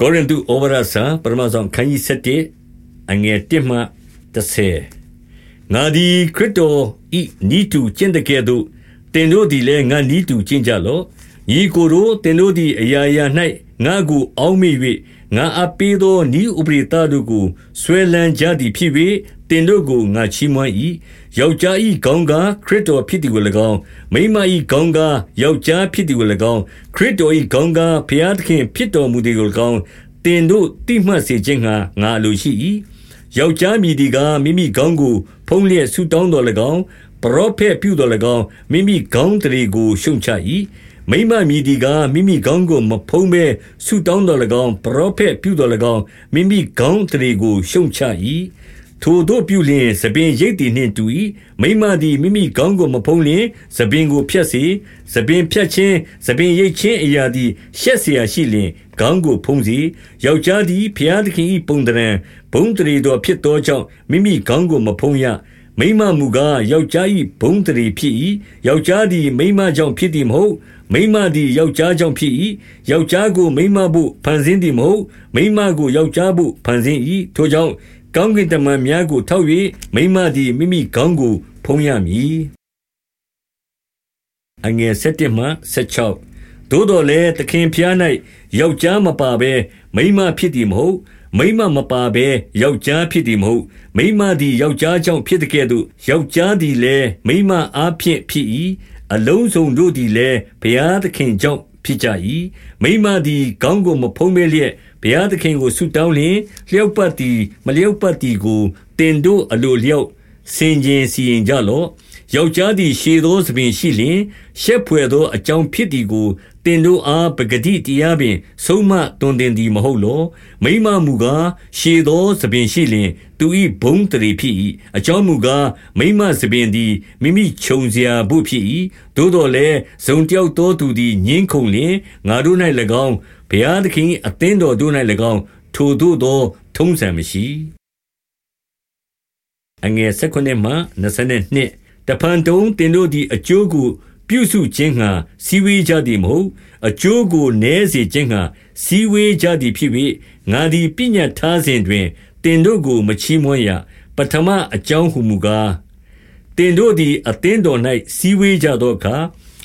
ကောရိန္သုဩဝါဒစာပထမဆုံးခန်းကြီး7အငယ်1မှ30ငါသည်ခရစ်တော်ဤနီးတူကျင့်တဲ့ကဲ့သို့တင်တို့သည်လည်းငါနီးတူကျင့်ကြလော့ညီကိုတို့တင်တို့သည်အရာရာ၌ငါကိုအောင်းမိ၍ ငါအပ်ပေးသောဤဥပရိသတို့ကိုဆွဲလန်းကြသည်ဖြစ်၍တင်တို့ကိုငါချီးမွမ်း၏ယောက်ျား၏ခေါင်းကားခရစ်တော်ဖြစ်သည်ကို၎င်းမိန်းမ၏ခေါင်းကားယောက်ျားဖြစ်သည်ကို၎င်းခရစ်တော်၏ခေါင်းကားဘုရားသခင်ဖြစ်တော်မူသည်ကို၎င်းတင်တို့တိမှတ်စေခြင်းငှာငါလိုရှိ၏ယောက်ျားမည်ဒီကားမိမိခေါင်းကိုဖုံးလျက်ဆူတောင်းတော်၎င်းပရောဖက်ပြုတော်၎င်းမိမိခေါင်းတရေကိုရှုံချ၏ မိမမြည်ဒီကမိမိကောင်းကိုမဖုံးဘဲဆုတောင်းတော်၎င်းပရောဖက်ပြုတော်၎င်းမိမိကောင်းတရေကိုရှုံချ၏ထိုတို့ပြုလျင်သပင်ရိတ်သည်နှင့်တူ၏မိမသည်မိမိကောင်းကိုမဖုံးလျင်သပင်ကိုဖြတ်စေသပင်ဖြတ်ခြင်းသပင်ရိတ်ခြင်းအရာသည်ရှက်เสียရှိလျင်ကောင်းကိုဖုံးစေယောက်ျားသည်ဖျားသခင်၏ပုံတရံဘုံတရေတော်ဖြစ်သောကြောင့်မိမိကောင်းကိုမဖုံးရ မိမမူကားယောက်ျား၏ဘုံတရေဖြစ်၏ယောက်ျားသည်မိမကြောင့်ဖြစ်သည်မဟုတ်မိမသည်ယောက်ျားကြောင့်ဖြစ်၏ယောက်ျားကိုမိမဘို့ဖန်ဆင်းသည်မဟုတ်မိမကိုယောက်ျားဘို့ဖန်ဆင်း၏ထိုကြောင့်ကောင်းကင်တမန်များကိုထောက်၍မိမသည်မိမိခေါင်းကိုဖုံးရမည်အငယ်7မှ16သို့တော်လည်းသခင်ဖျား၌ယောက်ျားမပါဘဲမိမဖြစ်သည်မဟုတ် မိမမပါဘဲယောက်ျားဖြစ်သည်မဟုတ်မိမသည်ယောက်ျားကြောင့်ဖြစ်တဲ့ကဲ့သို့ယောက်ျားသည်လည်းမိမအားဖြင့်ဖြစ်၏အလုံးစုံတို့သည်လည်းဘုရားသခင်ကြောင့်ဖြစ်ကြ၏မိမသည်ခေါင်းကိုမဖုံးမဲလျက်ဘုရားသခင်ကိုဆုတောင်းလျင်လျောက်ပတ်သည်မလျောက်ပတ်သည်ကိုတင်တို့အလိုလျောက်စင်ကြင်စီရင်ကြလော့ ယောက်ျားသည်ရှေသောသပင်ရှိလျင်ရှက်ဖွယ်သောအကြောင်းဖြစ်သည်ကိုတင်တို့အားပဂတိတရားပင် ဆုံးမတွင်တင်သည်မဟုတ်လောမိမမူကားရှေသောသပင်ရှိလျင် သူ၏ဘုံတရီဖြစ်၏အကြောင်းမူကားမိမသပင်သည်မိမိခြုံစရာဘုဖြစ်၏သို့တော်လည်းဇုံတယောက်သောသူသည်ညင်းခုန်လျင်ငါတို့၌၎င်းဘုရားသခင်အသင်းတော်တို့၌၎င်းထိုတို့သော ထုံးစံမရှိအငယ်16မှ22 တဖန်တုံတင်တို့သည်အကျိုးကို ပြုစုခြင်းငှာစီဝေးကြသည်မဟုတ်အကျိုးကိုနည်းစေခြင်းငှာစီဝေးကြသည်ဖြစ်၍ငါသည်ပညာထားစဉ်တွင်တင်တို့ကို မချီးမွမ်းရပထမအကြောင်းဟုမူကားတင်တို့သည်အသင်းတော်၌စီဝေးကြသောအခါ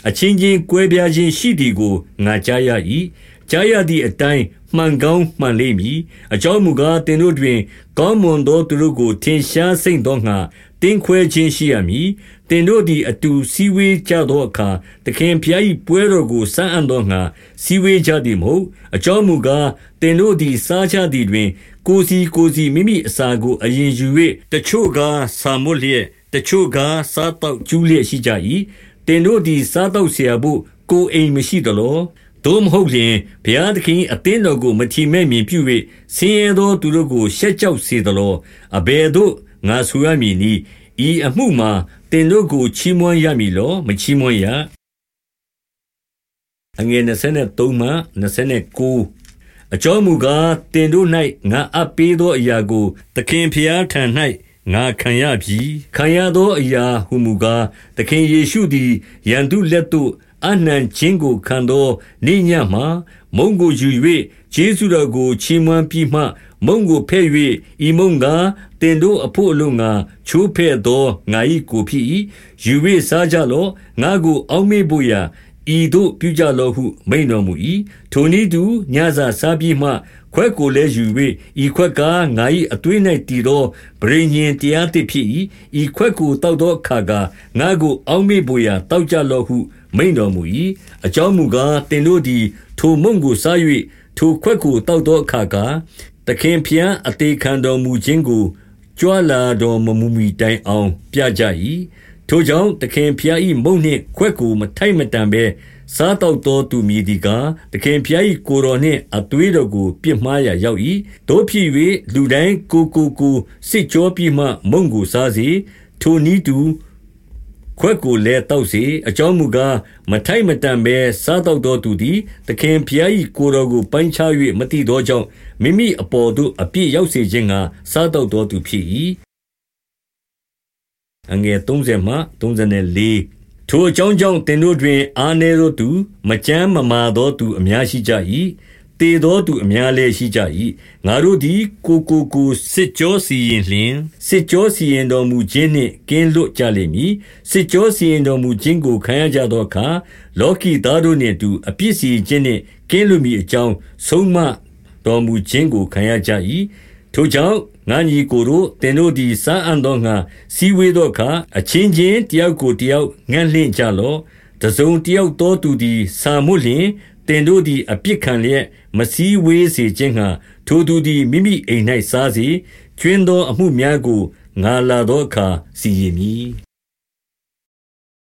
အချင်းချင်းကွဲပြားခြင်းရှိသည်ကိုငါကြားရ၏ကြားရသည့်အတိုင်းမှန်ကောင်းမှန်လိမ့်မည်အကြောင်းမူကားတင်တို့တွင် ကောင်းမွန်သောသူတို့ကိုထင်ရှားစိမ့်သောငါ တင်းခွဲခြင်းရှိရမည်တင်တို့သည်အတူစည်းဝေးကြသောအခါသခင်ဖျား၏ပွဲတော်ကိုစမ်းအံ့သောငါစည်းဝေးကြသည်မဟုတ်အကြောင်းမူကားတင်တို့သည်စားကြသည်တွင် ကိုစီကိုစီမိမိအစာကိုအရင်ယူ၍တချို့ကဆာမွတ်လျက်တချို့ကစားတော့ကျူးလျက်ရှိကြ၏တင်တို့သည်စားတော့เสียဖို့ကိုအိမ်မရှိသလောသို့မဟုတ်လျှင်ဘုရားသခင်အသင်းတော်ကိုမထီမဲ့မြင်ပြု၍ဆင်းရဲသောသူတို့ကိုရှက်ကြောက်စေသလောအဘယ်သို့ ငါဆိုရမည်နည်းဤအမှုမှာတင်တို့ကို ချီးမွမ်းရမည်လောမချီးမွမ်းရအငယ်23မှ29အကြောင်းမူကားတင်တို့၌ငါအပ်ပေးသောအရာကို သခင်ဖျားထံ၌ငါခံရပြီခံရသောအရာဟုမူကားသခင်ယေရှုသည်ယန္တုလက်သို့ အနှံခြင်းကိုခံသောနေ့ညမှာမုံကိုယူ၍ဂျေစုတော်ကိုချီးမွမ်းပြီးမှမုံကိုဖဲ့၍ဤမုံကတင်တို့အဖို့အလို့ငါချိုးဖဲ့သောငါ၏ကိုဖြစ်၏ယူ၍စားကြလော့ငါကိုအောက်မေ့ဖို့ရာဤတို့ပြုကြလောဟုမိန်တော်မူ၏ထိုနည်းတူညစာစားပြီးမှခွက်ကိုလည်းယူ၍ဤခွက်ကငါ၏အသွေး၌တည်သောဗြိညင်တရားသစ်ဖြစ်၏ဤခွက်ကိုတောက်သောအခါကငါကိုအောက်မေ့ဖို့ရာတောက်ကြလောဟု မိန်တော်မူ၏အကြောင်းမူကားတင်တို့သည် ထိုမုံကိုစား၍ထိုခွက်ကိုတောက်သောအခါကသခင်ဖျံအသေးခံတော်မူခြင်းကိုကြွလာတော်မမူမီတိုင်အောင်ပြကြ၏ထိုကြောင့်သခင်ဖျား၏မုန်နှင့်ခွက်ကိုမထိုက်မတန်ဘဲစားတော့သောသူမည်ဒီကားသခင်ဖျား၏ကိုတော်နှင့်အသွေးတော်ကိုပြစ်မှားရာရောက်၏တို့ဖြစ်၍လူတိုင်းကိုကိုကိုစစ်ကြောပြီးမှမုံကိုစားစေထိုနည်းတူ ခွက်ကိုလည်းတောက်စေအကြောင်းမူကားမထိုက်မတန်ဘဲစားတော့သောသူသည်သခင်ဖျား၏ကိုယ်တော်ကိုပိုင်းခြား၍မတိသောကြောင့်မိမိအပေါ်သို့အပြစ်ရောက်စေခြင်းကစားတော့သောသူဖြစ်၏အငယ်30မှ34ထိုအကြောင်းကြောင့်သင်တို့တွင် အာနေသောသူ မကြမ်းမမာသောသူအများရှိကြ၏ သေသောသူအများလည်းရှိကြ၏ငါတို့သည် ကိုကိုကိုစစ်ကြောစီရင်လျင်စစ်ကြောစီရင်တော်မူခြင်းနှင့်ကင်းလွတ်ကြလိမ့်မည်စစ်ကြောစီရင်တော်မူခြင်းကိုခံရကြသောအခါလောကီသားတို့နှင့်အတူအပြစ်စီခြင်းနှင့်ကင်းလွတ်မည်အကြောင်းဆုံးမတော်မူခြင်းကိုခံရကြ၏ထိုကြောင့်ငါညီကိုတို့သင်တို့သည်စားအံ့သောငါစီဝေးသောအခါအချင်းချင်းတယောက်ကိုတယောက်ငန့်လှင့်ကြလော့တစုံတယောက်သောသူသည်စာမှုလျင် တင်တို့သည်အပြစ်ခံလျက်မစည်းဝေးစေခြင်းငှာထိုသူသည်မိမိအိမ်၌စားစေကျွင်းသောအမှုများကိုငါလာသောအခါစီရင်မည်